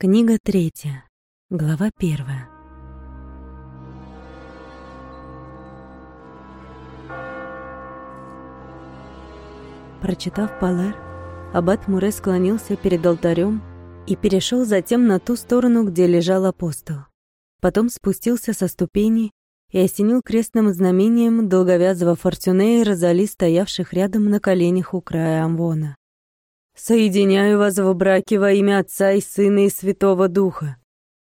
Книга третья. Глава первая. Прочитав Палер, аббат Муре склонился перед алтарем и перешел затем на ту сторону, где лежал апостол. Потом спустился со ступеней и осенил крестным знамением долговязого Фортюне и Розали, стоявших рядом на коленях у края Амвона. «Соединяю вас в браке во имя Отца и Сына и Святого Духа».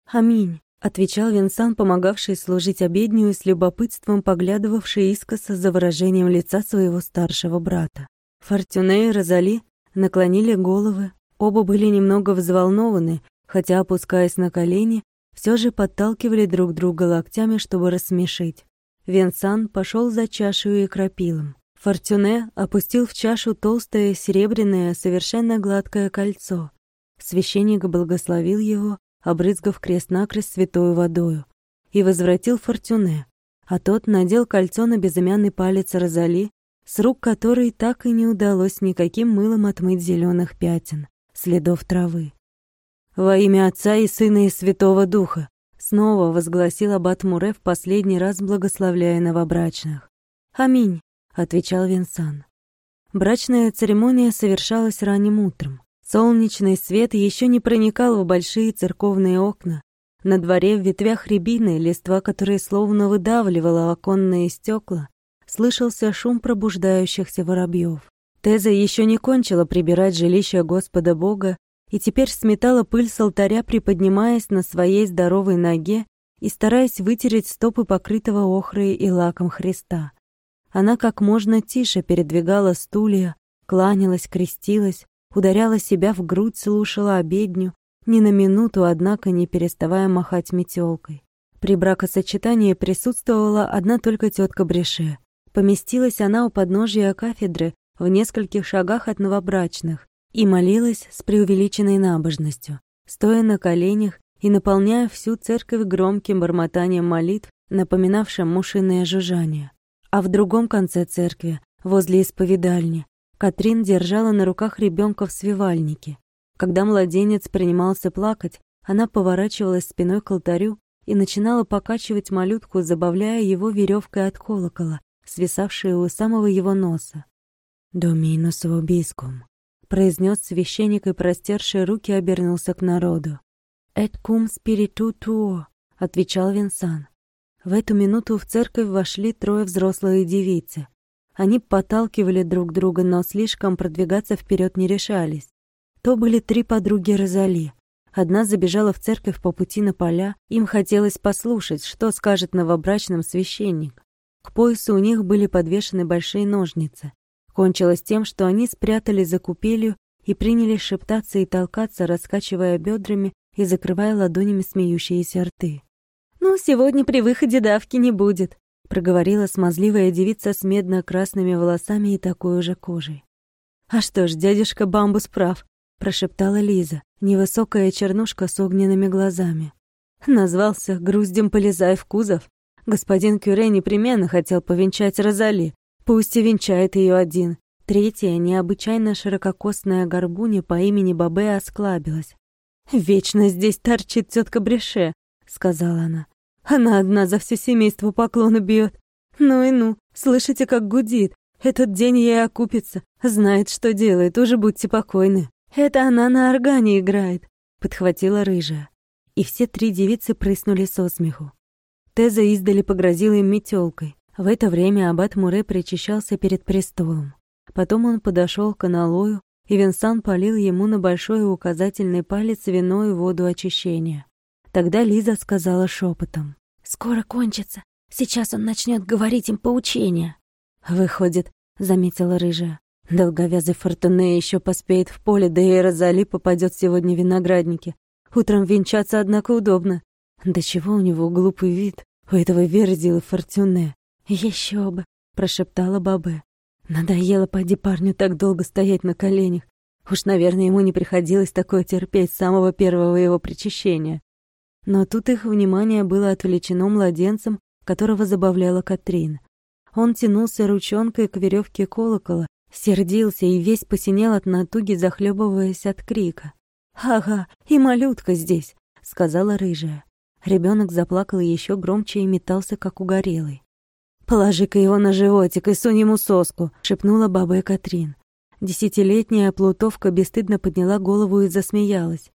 «Аминь», — отвечал Винсан, помогавший служить обедню и с любопытством поглядывавший искоса за выражением лица своего старшего брата. Фортюне и Розали наклонили головы, оба были немного взволнованы, хотя, опускаясь на колени, все же подталкивали друг друга локтями, чтобы рассмешить. Винсан пошел за чашей и крапилом. Фортюне опустил в чашу толстое серебряное, совершенно гладкое кольцо. Священник благословил его, обрызгав крест-накрест святой водою, и возвратил Фортюне, а тот надел кольцо на безымянный палец Розали, с рук которой так и не удалось никаким мылом отмыть зеленых пятен, следов травы. «Во имя Отца и Сына и Святого Духа!» Снова возгласил аббат Муре в последний раз, благословляя новобрачных. «Аминь!» Отвечал Винсан. Брачная церемония совершалась ранним утром. Солнечный свет еще не проникал в большие церковные окна. На дворе в ветвях рябины, листва которой словно выдавливала оконные стекла, слышался шум пробуждающихся воробьев. Теза еще не кончила прибирать жилище Господа Бога и теперь сметала пыль с алтаря, приподнимаясь на своей здоровой ноге и стараясь вытереть стопы покрытого охрой и лаком Христа. Она как можно тише передвигала стулья, кланялась, крестилась, ударяла себя в грудь, слушала обедню, ни на минуту, однако, не переставая махать метелкой. При бракосочетании присутствовала одна только тетка Бреше. Поместилась она у подножия кафедры в нескольких шагах от новобрачных и молилась с преувеличенной набожностью, стоя на коленях и наполняя всю церковь громким бормотанием молитв, напоминавшим мушиное жужжание. А в другом конце церкви, возле исповедальни, Катрин держала на руках ребенка в свивальнике. Когда младенец принимался плакать, она поворачивалась спиной к алтарю и начинала покачивать малютку, забавляя его веревкой от колокола, свисавшей у самого его носа. «Доминус вобискум», — произнес священник и, простершие руки, обернулся к народу. «Эт кум спириту туо», — отвечал Винсан. В эту минуту в церковь вошли трое взрослые девицы. Они подталкивали друг друга, но слишком продвигаться вперед не решались. То были три подруги Розали. Одна забежала в церковь по пути на поля, им хотелось послушать, что скажет новобрачным священник. К поясу у них были подвешены большие ножницы. Кончилось тем, что они спрятали за купелью и принялись шептаться и толкаться, раскачивая бедрами и закрывая ладонями смеющиеся рты. «Ну, сегодня при выходе давки не будет», — проговорила смазливая девица с медно-красными волосами и такой же кожей. «А что ж, дядюшка Бамбус прав», — прошептала Лиза, невысокая чернушка с огненными глазами. Назвался груздем полезай в кузов. Господин Кюре непременно хотел повенчать Розали, пусть и венчает ее один. Третья, необычайно ширококосная горбуня по имени Бабе осклабилась. «Вечно здесь торчит тетка Бреше», — сказала она. «Она одна за все семейство поклоны бьет. Ну и ну, слышите, как гудит. Этот день ей окупится. Знает, что делает, уже будьте покойны. Это она на органе играет», — подхватила рыжая. И все три девицы прыснули со смеху. Теза издали погрозила им метелкой. В это время аббат Муре причащался перед престолом. Потом он подошел к аналою, и Винсан полил ему на большой указательный палец вино и воду очищения. Тогда Лиза сказала шепотом. «Скоро кончится. Сейчас он начнет говорить им поучения». «Выходит», — заметила рыжая. «Долговязый Фортуне еще поспеет в поле, да и Розали попадет сегодня в виноградники. Утром венчаться, однако, удобно. Да чего у него глупый вид, у этого вердила Фортуне». «Еще бы», — прошептала Бабе. «Надоело, поди парню так долго стоять на коленях. Уж, наверное, ему не приходилось такое терпеть с самого первого его причащения. Но тут их внимание было отвлечено младенцем, которого забавляла Катрин. Он тянулся ручонкой к веревке колокола, сердился и весь посинел от натуги, захлебываясь от крика. «Ага, и малютка здесь», — сказала рыжая. Ребенок заплакал еще громче и метался, как угорелый. «Положи-ка его на животик и сунь ему соску», — шепнула баба Катрин. Десятилетняя плутовка бесстыдно подняла голову и засмеялась.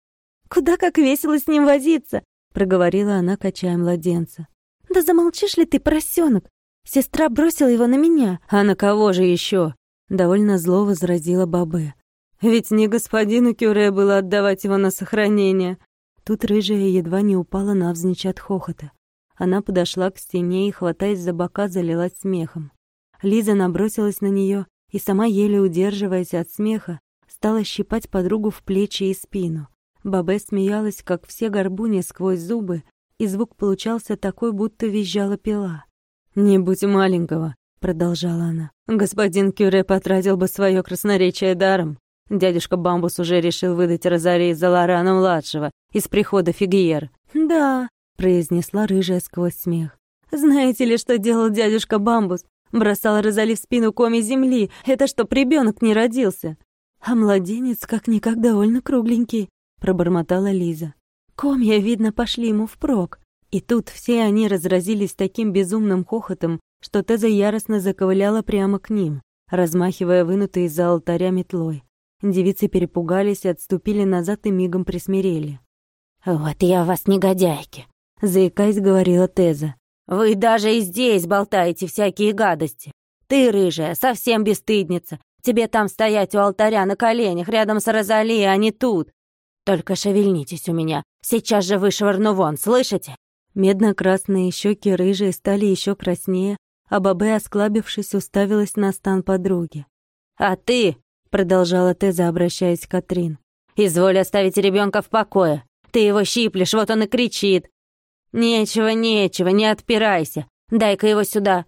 «Куда как весело с ним возиться!» — проговорила она, качая младенца. «Да замолчишь ли ты, поросенок? Сестра бросила его на меня». «А на кого же еще? довольно зло возразила Бабе. «Ведь не господину Кюре было отдавать его на сохранение». Тут рыжая едва не упала навзничь от хохота. Она подошла к стене и, хватаясь за бока, залилась смехом. Лиза набросилась на нее и, сама еле удерживаясь от смеха, стала щипать подругу в плечи и спину. Бабе смеялась, как все горбуни сквозь зубы, и звук получался такой, будто визжала пила. «Не будь маленького», — продолжала она. «Господин Кюре потратил бы свое красноречие даром. Дядюшка Бамбус уже решил выдать Розарии за Лорана-младшего из прихода Фигьер». «Да», — произнесла рыжая сквозь смех. «Знаете ли, что делал дядюшка Бамбус? Бросал Розали в спину коми земли. Это чтоб ребенок не родился. А младенец как-никак довольно кругленький пробормотала Лиза. Комья, видно, пошли ему впрок. И тут все они разразились таким безумным хохотом, что Теза яростно заковыляла прямо к ним, размахивая вынутой из-за алтаря метлой. Девицы перепугались, отступили назад и мигом присмирели. «Вот я вас, негодяйки!» — заикаясь, говорила Теза. «Вы даже и здесь болтаете всякие гадости. Ты, рыжая, совсем бесстыдница. Тебе там стоять у алтаря на коленях рядом с Розали, а не тут. Только шевельнитесь у меня. Сейчас же вышвырну вон, слышите?» Медно-красные щеки рыжие стали еще краснее, а Бабе, осклабившись, уставилась на стан подруги. «А ты», — продолжала Теза, обращаясь к Катрин, «изволь оставить ребенка в покое. Ты его щиплешь, вот он и кричит. Нечего, нечего, не отпирайся. Дай-ка его сюда».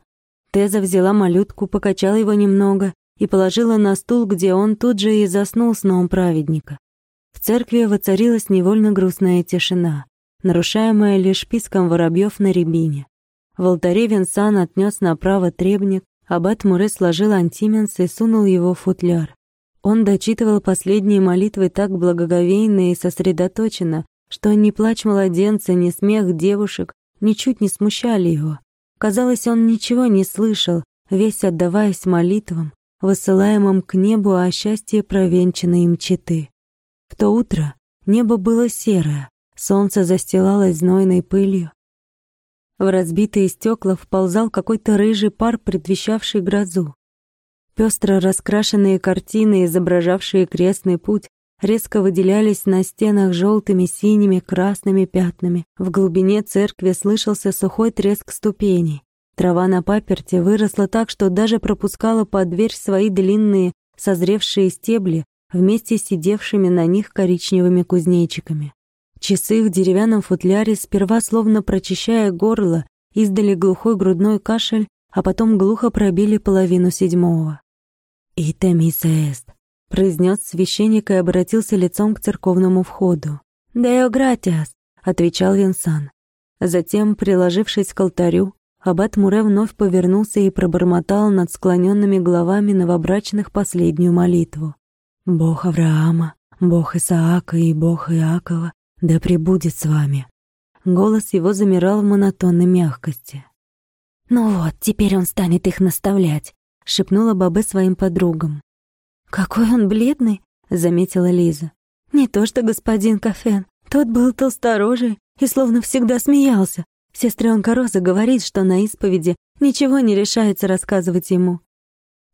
Теза взяла малютку, покачала его немного и положила на стул, где он тут же и заснул сном праведника. Церкви воцарилась невольно грустная тишина, нарушаемая лишь писком воробьев на рябине. В алтаре Винсан отнес направо требник, аббат Муре сложил антименс и сунул его в футляр. Он дочитывал последние молитвы так благоговейно и сосредоточенно, что ни плач младенца, ни смех девушек ничуть не смущали его. Казалось, он ничего не слышал, весь отдаваясь молитвам, высылаемым к небу о счастье провенчанной им читы. В то утро небо было серое, солнце застилалось знойной пылью. В разбитые стекла вползал какой-то рыжий пар, предвещавший грозу. Пестро раскрашенные картины, изображавшие крестный путь, резко выделялись на стенах желтыми, синими, красными пятнами. В глубине церкви слышался сухой треск ступеней. Трава на паперте выросла так, что даже пропускала под дверь свои длинные, созревшие стебли, вместе с сидевшими на них коричневыми кузнечиками. Часы в деревянном футляре, сперва словно прочищая горло, издали глухой грудной кашель, а потом глухо пробили половину седьмого. «Ите мисса эст», — произнес священник и обратился лицом к церковному входу. «Део гратиас», — отвечал Винсан. Затем, приложившись к алтарю, аббат Муре вновь повернулся и пробормотал над склоненными головами новобрачных последнюю молитву. Бог Авраама, Бог Исаака и Бог Иакова, да пребудет с вами. Голос его замирал в монотонной мягкости. «Ну вот, теперь он станет их наставлять», — шепнула Бабе своим подругам. «Какой он бледный», — заметила Лиза. «Не то что господин Кафен, тот был толсторожий и словно всегда смеялся. Сестренка Роза говорит, что на исповеди ничего не решается рассказывать ему».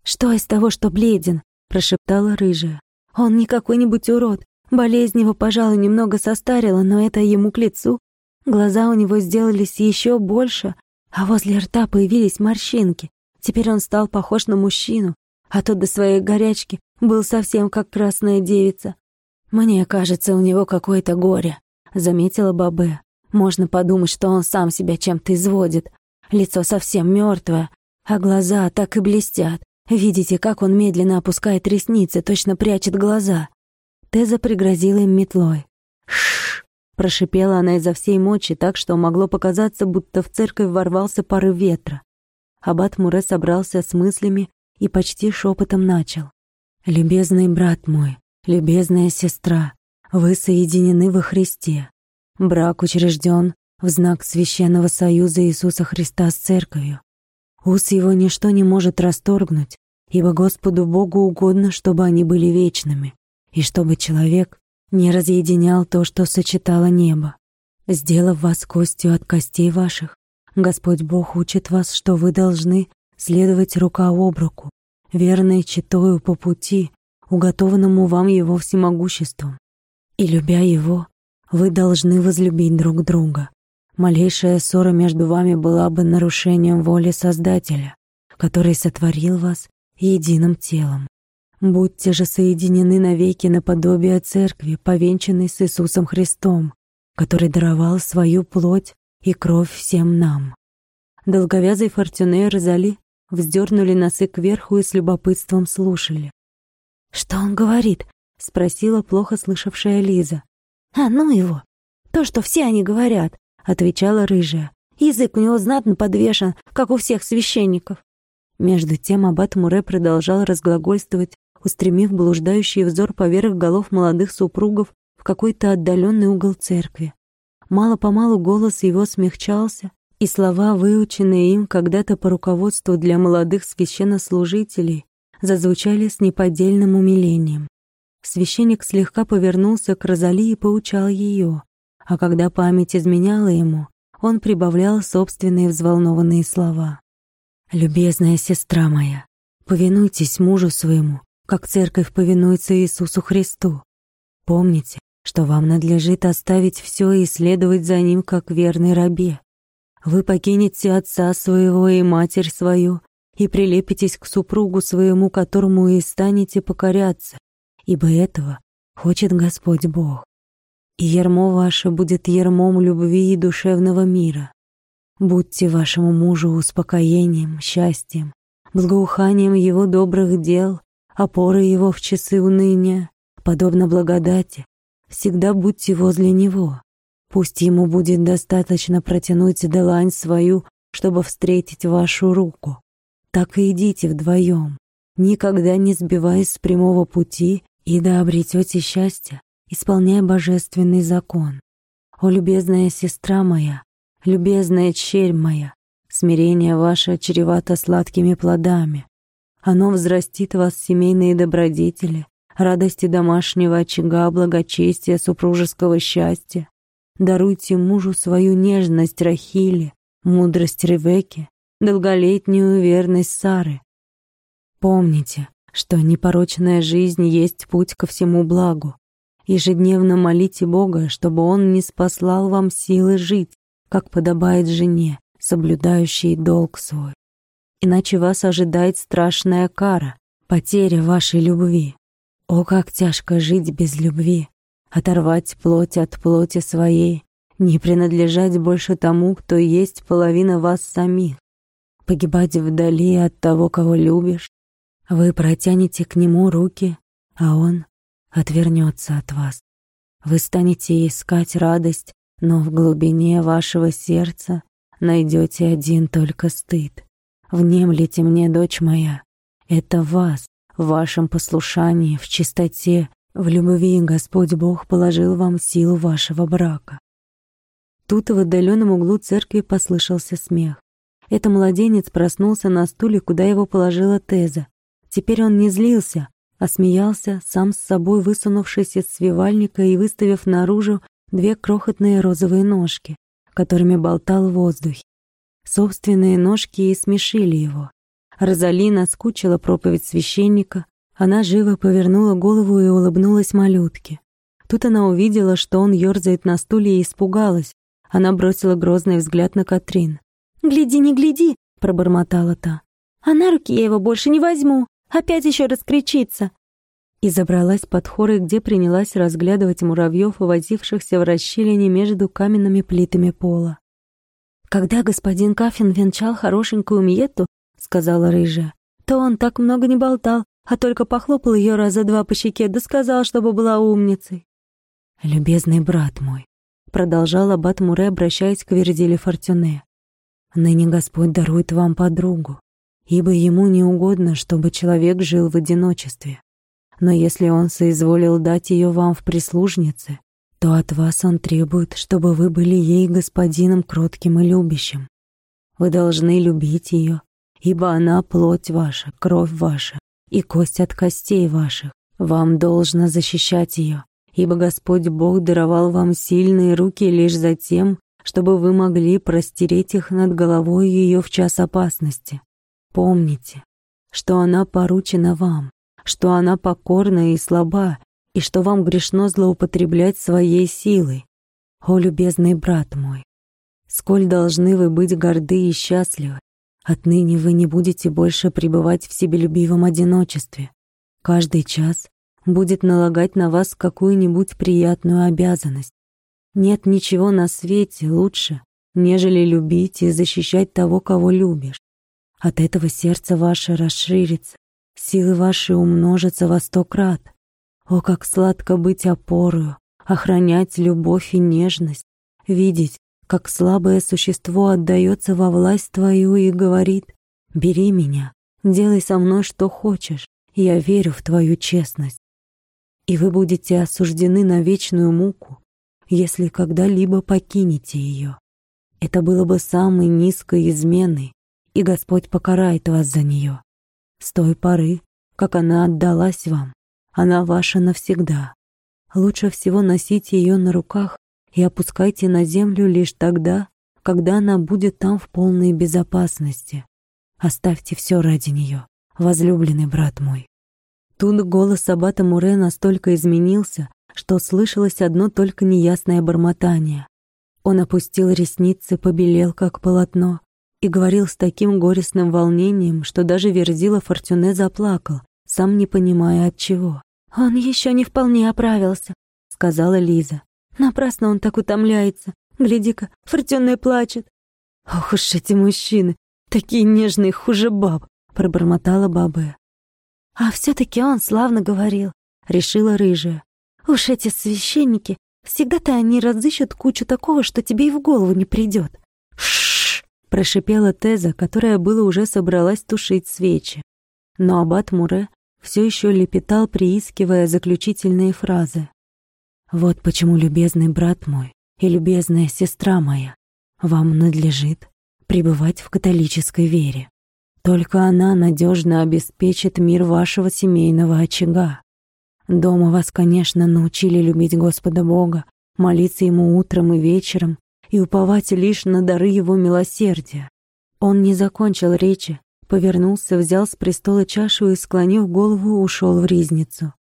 «Что из того, что бледен?» Прошептала рыжая. Он не какой-нибудь урод. Болезнь его, пожалуй, немного состарила, но это ему к лицу. Глаза у него сделались еще больше, а возле рта появились морщинки. Теперь он стал похож на мужчину, а тот до своей горячки был совсем как красная девица. «Мне кажется, у него какое-то горе», — заметила Бабе. «Можно подумать, что он сам себя чем-то изводит. Лицо совсем мертвое, а глаза так и блестят. Видите, как он медленно опускает ресницы, точно прячет глаза. Теза пригрозила им метлой. «Шш!» — прошипела она изо всей мочи так, что могло показаться, будто в церковь ворвался порыв ветра. Аббат Муре собрался с мыслями и почти шепотом начал. «Любезный брат мой, любезная сестра, Вы соединены во Христе. Брак учрежден в знак священного союза Иисуса Христа с Церковью. Уз его ничто не может расторгнуть, ибо Господу Богу угодно, чтобы они были вечными, и чтобы человек не разъединял то, что сочетало небо. Сделав вас костью от костей ваших, Господь Бог учит вас, что вы должны следовать рука об руку, верной читою по пути, уготованному вам Его всемогуществом. И, любя Его, вы должны возлюбить друг друга. Малейшая ссора между вами была бы нарушением воли Создателя, который сотворил вас единым телом. Будьте же соединены навеки наподобие Церкви, повенчанной с Иисусом Христом, который даровал свою плоть и кровь всем нам. Долговязый Фортюне и Розали вздернули носы кверху и с любопытством слушали. «Что он говорит?» — спросила плохо слышавшая Лиза. «А ну его! То, что все они говорят отвечала рыжая. Язык у него знатно подвешен, как у всех священников. Между тем аббат Муре продолжал разглагольствовать, устремив блуждающий взор поверх голов молодых супругов в какой-то отдаленный угол церкви. Мало-помалу голос его смягчался, и слова, выученные им когда-то по руководству для молодых священнослужителей, зазвучали с неподдельным умилением. Священник слегка повернулся к Розали и поучал ее а когда память изменяла ему, он прибавлял собственные взволнованные слова. «Любезная сестра моя, повинуйтесь мужу своему, как церковь повинуется Иисусу Христу. Помните, что вам надлежит оставить все и следовать за ним, как верный рабе. Вы покинете отца своего и матерь свою, и прилепитесь к супругу своему, которому и станете покоряться, ибо этого хочет Господь Бог и ермо ваше будет ермом любви и душевного мира. Будьте вашему мужу успокоением, счастьем, благоуханием его добрых дел, опорой его в часы уныния, подобно благодати. Всегда будьте возле него. Пусть ему будет достаточно протянуть длань свою, чтобы встретить вашу руку. Так и идите вдвоем, никогда не сбиваясь с прямого пути, и да обретете счастье, исполняя божественный закон. О, любезная сестра моя, любезная черь моя, смирение ваше чревато сладкими плодами. Оно взрастит вас семейные добродетели, радости домашнего очага, благочестия, супружеского счастья. Даруйте мужу свою нежность Рахили, мудрость Ревеки, долголетнюю верность Сары. Помните, что непорочная жизнь есть путь ко всему благу. Ежедневно молите Бога, чтобы Он не спаслал вам силы жить, как подобает жене, соблюдающей долг свой. Иначе вас ожидает страшная кара, потеря вашей любви. О, как тяжко жить без любви, оторвать плоть от плоти своей, не принадлежать больше тому, кто есть половина вас самих, погибать вдали от того, кого любишь. Вы протянете к нему руки, а он отвернется от вас. Вы станете искать радость, но в глубине вашего сердца найдете один только стыд. Внемлите мне, дочь моя, это вас, в вашем послушании, в чистоте, в любви Господь Бог положил вам силу вашего брака. Тут в отдаленном углу церкви послышался смех. Это младенец проснулся на стуле, куда его положила Теза. Теперь он не злился, а смеялся, сам с собой высунувшись из свивальника и выставив наружу две крохотные розовые ножки, которыми болтал в воздухе. Собственные ножки и смешили его. Розалина скучила проповедь священника, она живо повернула голову и улыбнулась малютке. Тут она увидела, что он ёрзает на стуле и испугалась. Она бросила грозный взгляд на Катрин. «Гляди, не гляди!» — пробормотала та. «А на руки я его больше не возьму!» Опять еще раскричится!» И забралась под хоры, где принялась разглядывать муравьев, возившихся в расщелине между каменными плитами пола. «Когда господин Кафин венчал хорошенькую Мьетту, — сказала рыжая, — то он так много не болтал, а только похлопал ее раза два по щеке, да сказал, чтобы была умницей. «Любезный брат мой», — продолжал аббат Муре, обращаясь к Вердиле Фортюне, — «ныне Господь дарует вам подругу ибо ему не угодно, чтобы человек жил в одиночестве. Но если он соизволил дать ее вам в прислужнице, то от вас он требует, чтобы вы были ей господином кротким и любящим. Вы должны любить ее, ибо она плоть ваша, кровь ваша и кость от костей ваших. Вам должно защищать ее, ибо Господь Бог даровал вам сильные руки лишь за тем, чтобы вы могли простереть их над головой ее в час опасности. Помните, что она поручена вам, что она покорна и слаба, и что вам грешно злоупотреблять своей силой. О, любезный брат мой, сколь должны вы быть горды и счастливы. Отныне вы не будете больше пребывать в себелюбивом одиночестве. Каждый час будет налагать на вас какую-нибудь приятную обязанность. Нет ничего на свете лучше, нежели любить и защищать того, кого любишь. От этого сердце ваше расширится, силы ваши умножатся во сто крат. О, как сладко быть опорою, охранять любовь и нежность, видеть, как слабое существо отдается во власть твою и говорит «Бери меня, делай со мной что хочешь, я верю в твою честность». И вы будете осуждены на вечную муку, если когда-либо покинете ее. Это было бы самой низкой изменой, и Господь покарает вас за нее. С той поры, как она отдалась вам, она ваша навсегда. Лучше всего носите ее на руках и опускайте на землю лишь тогда, когда она будет там в полной безопасности. Оставьте все ради нее, возлюбленный брат мой. Тут голос Аббата Муре настолько изменился, что слышалось одно только неясное бормотание. Он опустил ресницы, побелел, как полотно, и говорил с таким горестным волнением, что даже Верзила Фортюне заплакал, сам не понимая от чего. «Он еще не вполне оправился», — сказала Лиза. «Напрасно он так утомляется. Гляди-ка, Фортюне плачет». «Ох уж эти мужчины, такие нежные, хуже баб», — пробормотала Бабе. «А все таки он славно говорил», — решила рыжая. Уж эти священники, всегда-то они разыщут кучу такого, что тебе и в голову не придет. Прошипела Теза, которая было уже собралась тушить свечи. Но аббат Муре все еще лепетал, приискивая заключительные фразы. «Вот почему, любезный брат мой и любезная сестра моя, вам надлежит пребывать в католической вере. Только она надежно обеспечит мир вашего семейного очага. Дома вас, конечно, научили любить Господа Бога, молиться Ему утром и вечером и уповать лишь на дары Его милосердия. Он не закончил речи, повернулся, взял с престола чашу и, склонив голову, ушел в ризницу.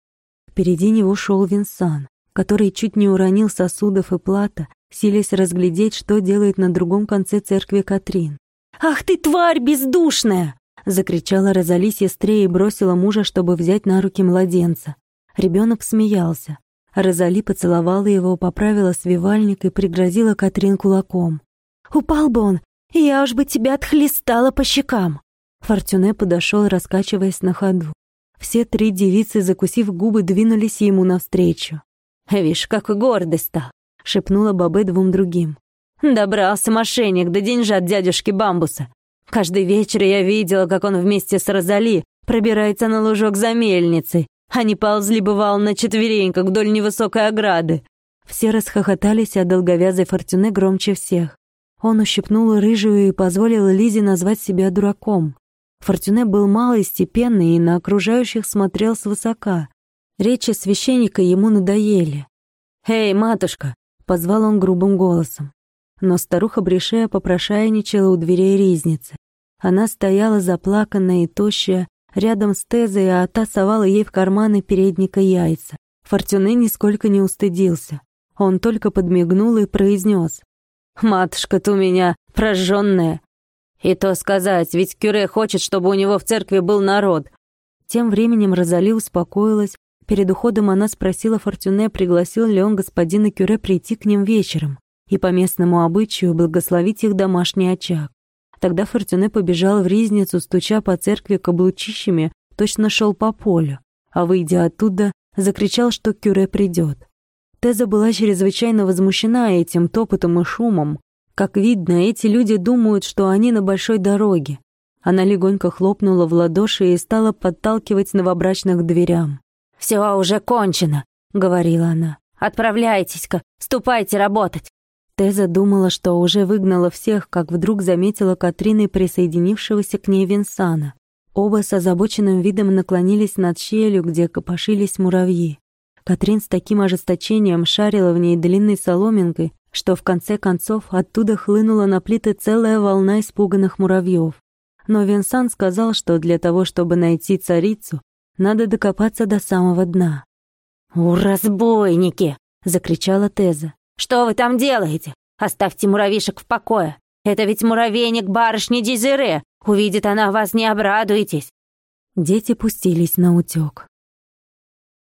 Впереди него шел Винсан, который чуть не уронил сосудов и плата, силясь разглядеть, что делает на другом конце церкви Катрин. «Ах ты, тварь бездушная!» — закричала Розали сестре и бросила мужа, чтобы взять на руки младенца. Ребенок смеялся. Розали поцеловала его, поправила свивальник и пригрозила Катрин кулаком. «Упал бы он, я уж бы тебя отхлестала по щекам!» Фортюне подошел, раскачиваясь на ходу. Все три девицы, закусив губы, двинулись ему навстречу. «Вишь, какой гордый стал!» — шепнула Бабе двум другим. «Добрался мошенник до деньжат дядюшки Бамбуса. Каждый вечер я видела, как он вместе с Розали пробирается на лужок за мельницей, они ползли, бывал, на четвереньках вдоль невысокой ограды. Все расхохотались, а долговязый Фортюне громче всех. Он ущипнул рыжую и позволил Лизе назвать себя дураком. Фортюне был малый, степенный и на окружающих смотрел свысока. Речи священника ему надоели. «Эй, матушка!» — позвал он грубым голосом. Но старуха Брешея попрошайничала у дверей ризницы. Она стояла заплаканная и тощая, рядом с Тезой, а та совала ей в карманы передника яйца. Фортюне нисколько не устыдился. Он только подмигнул и произнес. «Матушка, ты у меня прожженная. И то сказать, ведь Кюре хочет, чтобы у него в церкви был народ». Тем временем Розали успокоилась. Перед уходом она спросила Фортюне, пригласил ли он господина Кюре прийти к ним вечером и по местному обычаю благословить их домашний очаг. Тогда Фортюне побежал в ризницу, стуча по церкви каблучищами, точно шел по полю, а, выйдя оттуда, закричал, что Кюре придет. Теза была чрезвычайно возмущена этим топотом и шумом. Как видно, эти люди думают, что они на большой дороге. Она легонько хлопнула в ладоши и стала подталкивать новобрачных к дверям. Все уже кончено», — говорила она. «Отправляйтесь-ка, ступайте работать». Теза думала, что уже выгнала всех, как вдруг заметила Катрины присоединившегося к ней Винсана. Оба с озабоченным видом наклонились над щелью, где копошились муравьи. Катрин с таким ожесточением шарила в ней длинной соломинкой, что в конце концов оттуда хлынула на плиты целая волна испуганных муравьев. Но Винсан сказал, что для того, чтобы найти царицу, надо докопаться до самого дна. «У, разбойники!» — закричала Теза. «Что вы там делаете? Оставьте муравьишек в покое. Это ведь муравейник барышни Дезире. Увидит она вас, не обрадуетесь». Дети пустились на утёк.